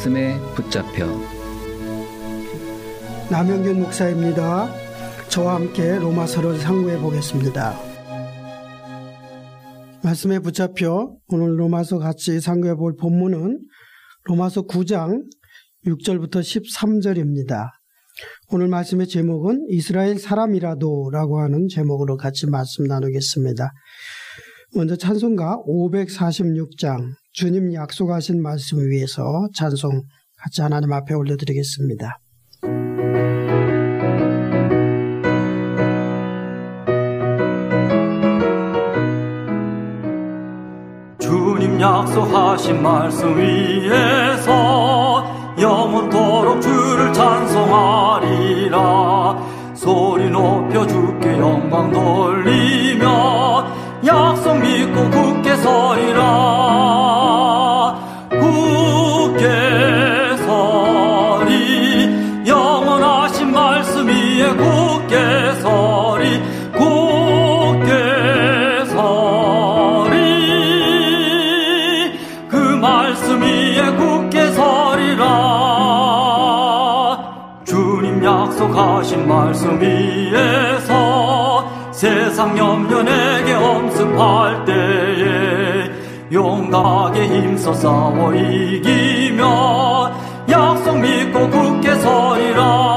말씀에 붙잡혀 남영균 목사입니다. 저와 함께 로마서를 상고해 보겠습니다. 말씀에 붙잡혀 오늘 로마서 같이 상고해 볼 본문은 로마서 9장 6절부터 13절입니다. 오늘 말씀의 제목은 이스라엘 사람이라도 라고 하는 제목으로 같이 말씀 나누겠습니다. 먼저 찬송가 546장 주님 약속하신 말씀을 위해서 찬송 같이 하나님 앞에 올려드리겠습니다. 주님 약속하신 말씀 위에서 영원토록 주를 찬송하리라 소리 높여 주께 영광 돌리 약속하신 말씀 위에서 세상 염려 내게 엄습할 때에 용감하게 힘써 싸워 이기며 약속 믿고 굳게 서리라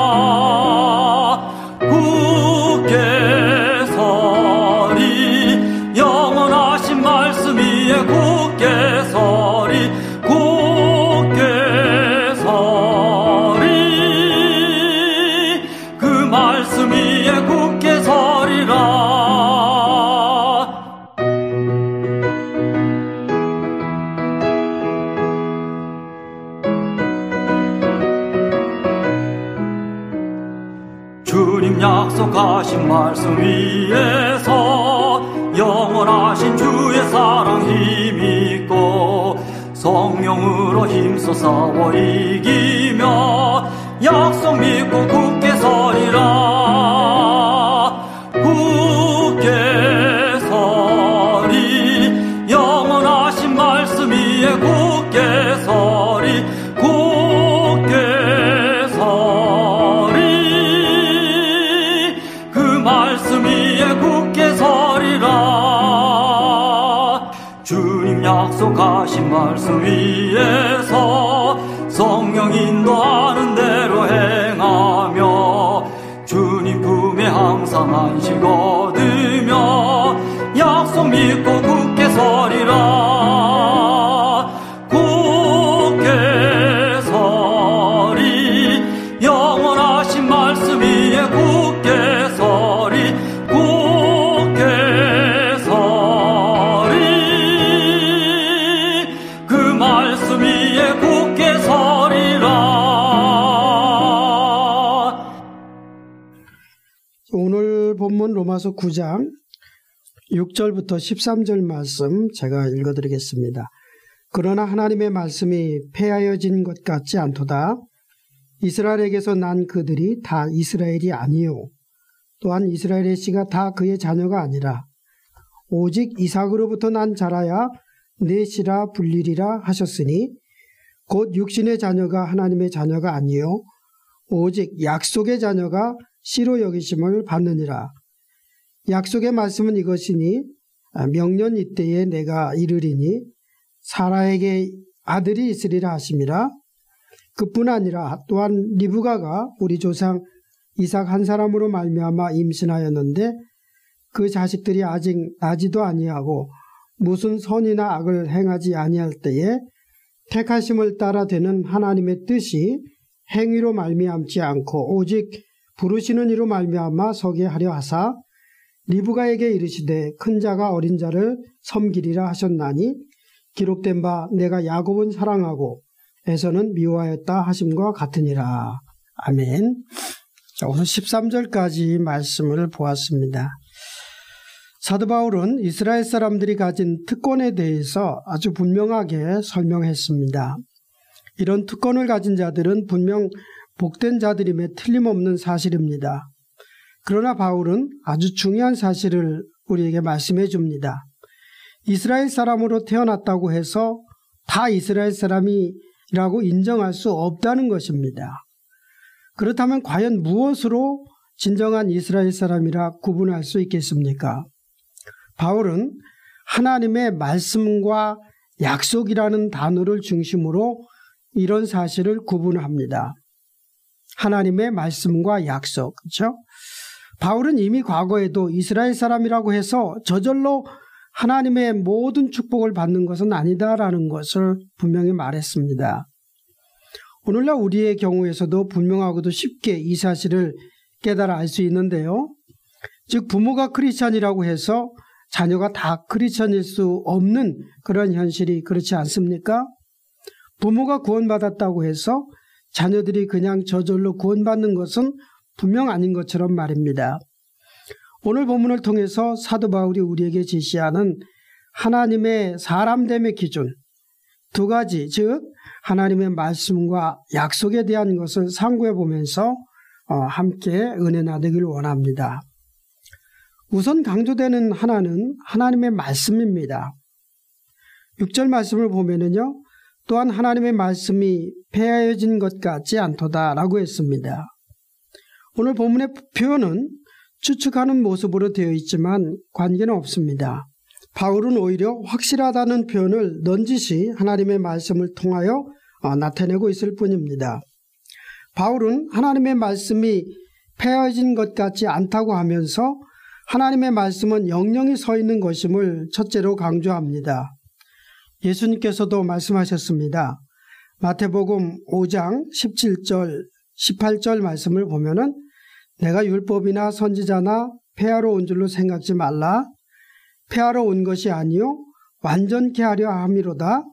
말씀 위에 굳게 서리라. 주님 약속하신 말씀 위에서 영원하신 주의 사랑 힘 있고 성령으로 힘써 싸워 이 안식 얻으며 약속 믿고 오늘 본문 로마서 9장 6절부터 13절 말씀 제가 읽어드리겠습니다. 그러나 하나님의 말씀이 폐하여진 것 같지 않도다. 이스라엘에게서 난 그들이 다 이스라엘이 아니요. 또한 이스라엘의 씨가 다 그의 자녀가 아니라 오직 이삭으로부터 난 자라야 내 씨라 불리리라 하셨으니 곧 육신의 자녀가 하나님의 자녀가 아니요 오직 약속의 자녀가 씨로 여기심을 받느니라. 약속의 말씀은 이것이니 명년 이때에 내가 이르리니 사라에게 아들이 있으리라 하심이라. 그뿐 아니라 또한 리브가가 우리 조상 이삭 한 사람으로 말미암아 임신하였는데 그 자식들이 아직 나지도 아니하고 무슨 선이나 악을 행하지 아니할 때에 택하심을 따라 되는 하나님의 뜻이 행위로 말미암지 않고 오직 부르시는 이로 말미암아 서게 하려 하사 리브가에게 이르시되 큰 자가 어린 자를 섬기리라 하셨나니 기록된 바 내가 야곱은 사랑하고 에서는 미워하였다 하심과 같으니라. 아멘. 자, 우선 13절까지 말씀을 보았습니다. 사도 바울은 이스라엘 사람들이 가진 특권에 대해서 아주 분명하게 설명했습니다. 이런 특권을 가진 자들은 분명 복된 자들임에 틀림없는 사실입니다. 그러나 바울은 아주 중요한 사실을 우리에게 말씀해 줍니다. 이스라엘 사람으로 태어났다고 해서 다 이스라엘 사람이 사람이라고 인정할 수 없다는 것입니다. 그렇다면 과연 무엇으로 진정한 이스라엘 사람이라 구분할 수 있겠습니까? 바울은 하나님의 말씀과 약속이라는 단어를 중심으로 이런 사실을 구분합니다. 하나님의 말씀과 약속, 그렇죠? 바울은 이미 과거에도 이스라엘 사람이라고 해서 저절로 하나님의 모든 축복을 받는 것은 아니다라는 것을 분명히 말했습니다. 오늘날 우리의 경우에서도 분명하고도 쉽게 이 사실을 깨달아 알 수 있는데요. 즉 부모가 크리스천이라고 해서 자녀가 다 크리스천일 수 없는 그런 현실이 그렇지 않습니까? 부모가 구원받았다고 해서 자녀들이 그냥 저절로 구원받는 것은 분명 아닌 것처럼 말입니다. 오늘 본문을 통해서 사도 바울이 우리에게 제시하는 하나님의 사람됨의 기준 두 가지 즉 하나님의 말씀과 약속에 대한 것을 상고해 보면서 어, 함께 은혜 나누길 원합니다. 우선 강조되는 하나는 하나님의 말씀입니다. 6절 말씀을 보면은요. 또한 하나님의 말씀이 폐하여진 것 같지 않도다라고 했습니다. 오늘 본문의 표현은 추측하는 모습으로 되어 있지만 관계는 없습니다. 바울은 오히려 확실하다는 표현을 넌지시 하나님의 말씀을 통하여 어, 나타내고 있을 뿐입니다. 바울은 하나님의 말씀이 폐해진 것 같지 않다고 하면서 하나님의 말씀은 영영이 서 있는 것임을 첫째로 강조합니다. 예수님께서도 말씀하셨습니다. 마태복음 5장 17절, 18절 말씀을 보면은 내가 율법이나 선지자나 폐하러 온 줄로 생각지 말라. 폐하러 온 것이 아니요 완전케 하려 함이로다.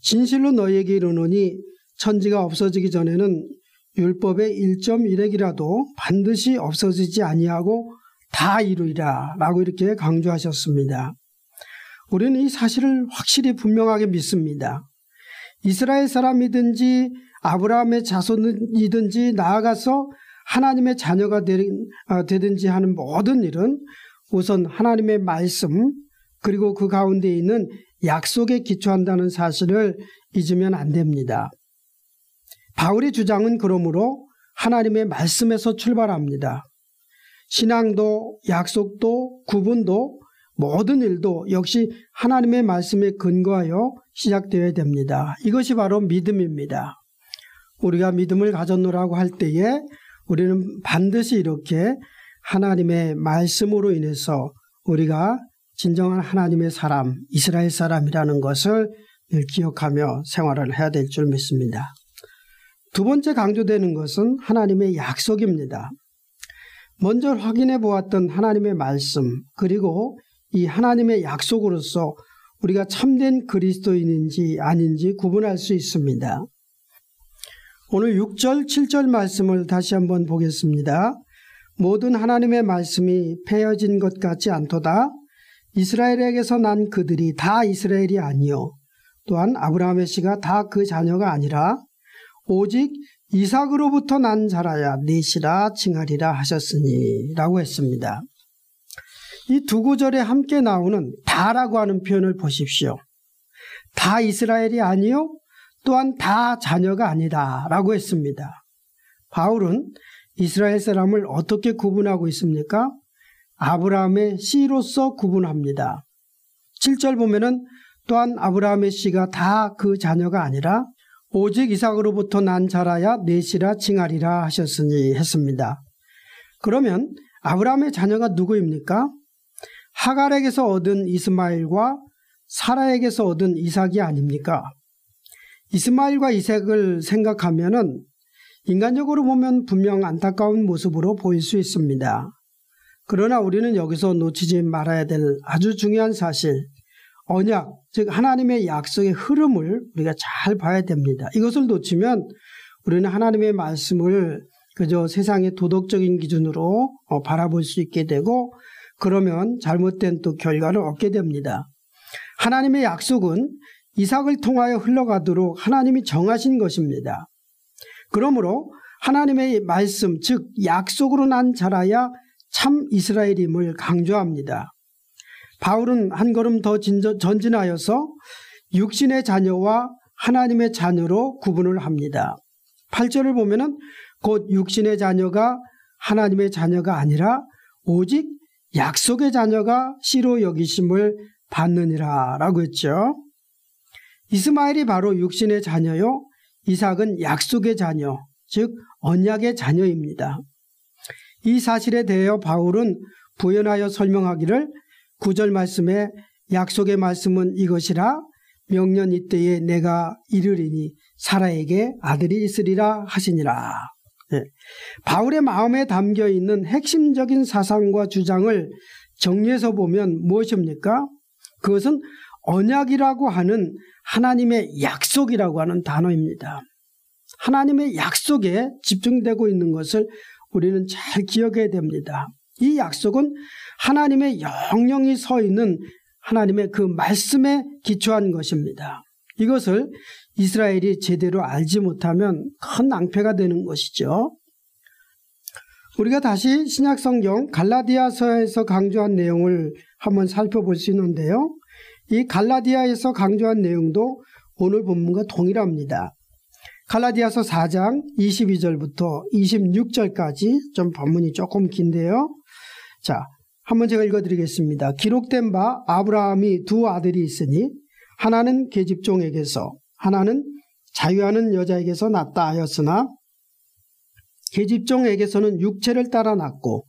진실로 너희에게 이르노니 천지가 없어지기 전에는 율법의 1.1핵이라도 반드시 없어지지 아니하고 다 이루리라 라고 이렇게 강조하셨습니다. 우리는 이 사실을 확실히 분명하게 믿습니다. 이스라엘 사람이든지 아브라함의 자손이든지 나아가서 하나님의 자녀가 어, 되든지 하는 모든 일은 우선 하나님의 말씀 그리고 그 가운데 있는 약속에 기초한다는 사실을 잊으면 안 됩니다. 바울의 주장은 그러므로 하나님의 말씀에서 출발합니다. 신앙도 약속도 구분도 모든 일도 역시 하나님의 말씀에 근거하여 시작되어야 됩니다. 이것이 바로 믿음입니다. 우리가 믿음을 가졌노라고 할 때에 우리는 반드시 이렇게 하나님의 말씀으로 인해서 우리가 진정한 하나님의 사람, 이스라엘 사람이라는 것을 늘 기억하며 생활을 해야 될 줄 믿습니다. 두 번째 강조되는 것은 하나님의 약속입니다. 먼저 확인해 보았던 하나님의 말씀, 그리고 이 하나님의 약속으로서 우리가 참된 그리스도인인지 아닌지 구분할 수 있습니다. 오늘 6절, 7절 말씀을 다시 한번 보겠습니다. 모든 하나님의 말씀이 폐어진 것 같지 않도다. 이스라엘에게서 난 그들이 다 이스라엘이 아니요. 또한 아브라함의 씨가 다 그 자녀가 아니라 오직 이삭으로부터 난 자라야 넷이라 칭하리라 하셨으니 라고 했습니다. 이 두 구절에 함께 나오는 다라고 하는 표현을 보십시오. 다 이스라엘이 아니요 또한 다 자녀가 아니다 라고 했습니다. 바울은 이스라엘 사람을 어떻게 구분하고 있습니까? 아브라함의 씨로서 구분합니다. 7절 보면은 또한 아브라함의 씨가 다 그 자녀가 아니라 오직 이삭으로부터 난 자라야 넷이라 칭하리라 하셨으니 했습니다. 그러면 아브라함의 자녀가 누구입니까? 하갈에게서 얻은 이스마엘과 사라에게서 얻은 이삭이 아닙니까? 이스마엘과 이삭을 생각하면은 인간적으로 보면 분명 안타까운 모습으로 보일 수 있습니다. 그러나 우리는 여기서 놓치지 말아야 될 아주 중요한 사실, 언약, 즉 하나님의 약속의 흐름을 우리가 잘 봐야 됩니다. 이것을 놓치면 우리는 하나님의 말씀을 그저 세상의 도덕적인 기준으로 어, 바라볼 수 있게 되고 그러면 잘못된 또 결과를 얻게 됩니다. 하나님의 약속은 이삭을 통하여 흘러가도록 하나님이 정하신 것입니다. 그러므로 하나님의 말씀, 즉 약속으로 난 자라야 참 이스라엘임을 강조합니다. 바울은 한 걸음 더 전진하여서 육신의 자녀와 하나님의 자녀로 구분을 합니다. 8절을 보면은 곧 육신의 자녀가 하나님의 자녀가 아니라 오직 약속의 자녀가 씨로 여기심을 받느니라 라고 했죠. 이스마엘이 바로 육신의 자녀요. 이삭은 약속의 자녀, 즉 언약의 자녀입니다. 이 사실에 대하여 바울은 부연하여 설명하기를 구절 말씀에 약속의 말씀은 이것이라 명년 이때에 내가 이르리니 사라에게 아들이 있으리라 하시니라. 네. 바울의 마음에 담겨 있는 핵심적인 사상과 주장을 정리해서 보면 무엇입니까? 그것은 언약이라고 하는 하나님의 약속이라고 하는 단어입니다. 하나님의 약속에 집중되고 있는 것을 우리는 잘 기억해야 됩니다. 이 약속은 하나님의 영영이 서 있는 하나님의 그 말씀에 기초한 것입니다. 이것을 이스라엘이 제대로 알지 못하면 큰 낭패가 되는 것이죠. 우리가 다시 신약 성경 갈라디아서에서 강조한 내용을 한번 살펴볼 수 있는데요. 이 갈라디아에서 강조한 내용도 오늘 본문과 동일합니다. 갈라디아서 4장 22절부터 26절까지 좀 본문이 조금 긴데요. 자, 한번 제가 읽어드리겠습니다. 기록된 바 아브라함이 두 아들이 있으니 하나는 계집종에게서 하나는 자유하는 여자에게서 낳다 하였으나 계집종에게서는 육체를 따라 낳고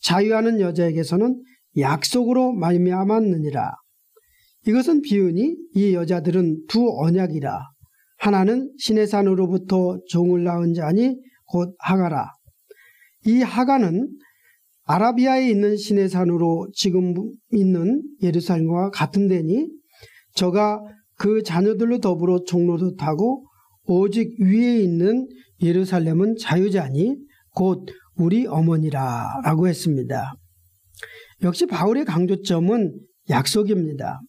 자유하는 여자에게서는 약속으로 말미암았느니라. 이것은 비유니 이 여자들은 두 언약이라. 하나는 신의 산으로부터 종을 낳은 자니 곧 하가라. 이 하가는 아라비아에 있는 신의 산으로 지금 있는 예루살렘과 같은 데니 저가 그 자녀들로 더불어 종로도 타고 오직 위에 있는 예루살렘은 자유자니 곧 우리 어머니라 라고 했습니다. 역시 바울의 강조점은 약속입니다.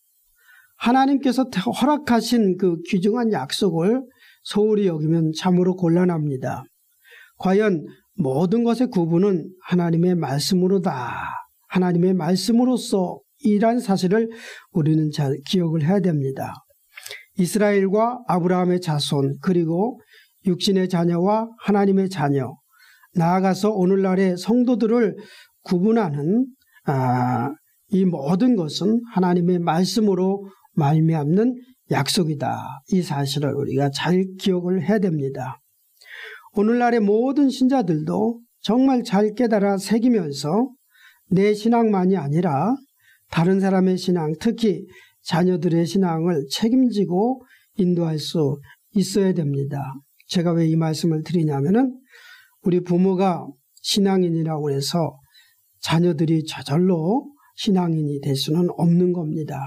하나님께서 허락하신 그 귀중한 약속을 소홀히 여기면 참으로 곤란합니다. 과연 모든 것의 구분은 하나님의 말씀으로다. 하나님의 말씀으로서 이란 사실을 우리는 잘 기억을 해야 됩니다. 이스라엘과 아브라함의 자손 그리고 육신의 자녀와 하나님의 자녀 나아가서 오늘날의 성도들을 구분하는 아, 이 모든 것은 하나님의 말씀으로 말미암는 약속이다. 이 사실을 우리가 잘 기억을 해야 됩니다. 오늘날의 모든 신자들도 정말 잘 깨달아 새기면서 내 신앙만이 아니라 다른 사람의 신앙, 특히 자녀들의 신앙을 책임지고 인도할 수 있어야 됩니다. 제가 왜 이 말씀을 드리냐면은 우리 부모가 신앙인이라고 해서 자녀들이 저절로 신앙인이 될 수는 없는 겁니다.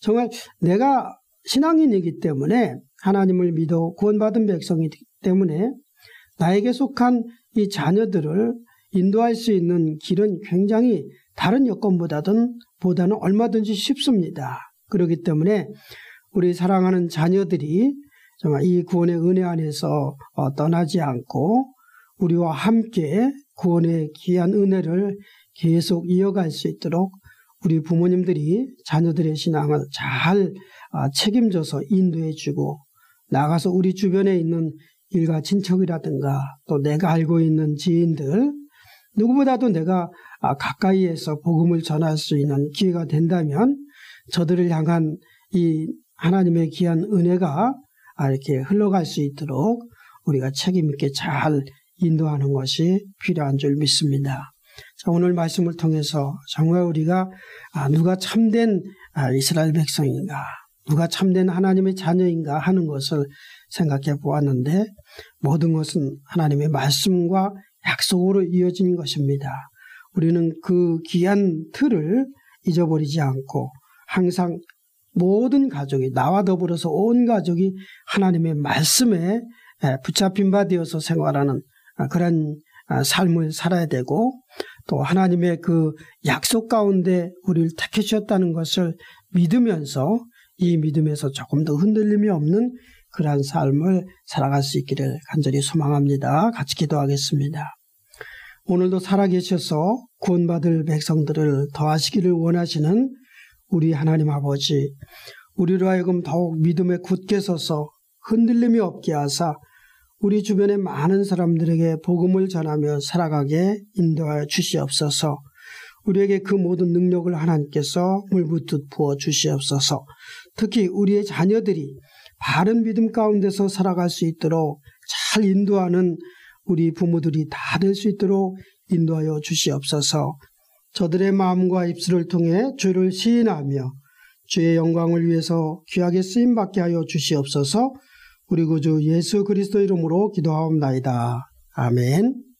정말 내가 신앙인이기 때문에 하나님을 믿어 구원받은 백성이기 때문에 나에게 속한 이 자녀들을 인도할 수 있는 길은 굉장히 다른 여건보다는 보다는 얼마든지 쉽습니다. 그렇기 때문에 우리 사랑하는 자녀들이 정말 이 구원의 은혜 안에서 어, 떠나지 않고 우리와 함께 구원의 귀한 은혜를 계속 이어갈 수 있도록 우리 부모님들이 자녀들의 신앙을 잘 아, 책임져서 인도해주고 나가서 우리 주변에 있는 일가 친척이라든가 또 내가 알고 있는 지인들 누구보다도 내가 아, 가까이에서 복음을 전할 수 있는 기회가 된다면 저들을 향한 이 하나님의 귀한 은혜가 아, 이렇게 흘러갈 수 있도록 우리가 책임있게 잘 인도하는 것이 필요한 줄 믿습니다. 자, 오늘 말씀을 통해서 정말 우리가 아, 누가 참된 이스라엘 백성인가, 누가 참된 하나님의 자녀인가 하는 것을 생각해 보았는데 모든 것은 하나님의 말씀과 약속으로 이어진 것입니다. 우리는 그 귀한 틀을 잊어버리지 않고 항상 모든 가족이 나와 더불어서 온 가족이 하나님의 말씀에 붙잡힌 바 되어서 생활하는 그런 삶을 살아야 되고 또 하나님의 그 약속 가운데 우리를 택해 주셨다는 것을 믿으면서 이 믿음에서 조금 더 흔들림이 없는 그러한 삶을 살아갈 수 있기를 간절히 소망합니다. 같이 기도하겠습니다. 오늘도 살아계셔서 구원받을 백성들을 더하시기를 원하시는 우리 하나님 아버지, 우리로 하여금 더욱 믿음에 굳게 서서 흔들림이 없게 하사 우리 주변의 많은 사람들에게 복음을 전하며 살아가게 인도하여 주시옵소서. 우리에게 그 모든 능력을 하나님께서 물붓듯 부어 주시옵소서. 특히 우리의 자녀들이 바른 믿음 가운데서 살아갈 수 있도록 잘 인도하는 우리 부모들이 다 될 수 있도록 인도하여 주시옵소서. 저들의 마음과 입술을 통해 주를 시인하며 주의 영광을 위해서 귀하게 쓰임 받게 하여 주시옵소서. 우리 구주 예수 그리스도 이름으로 기도하옵나이다. 아멘.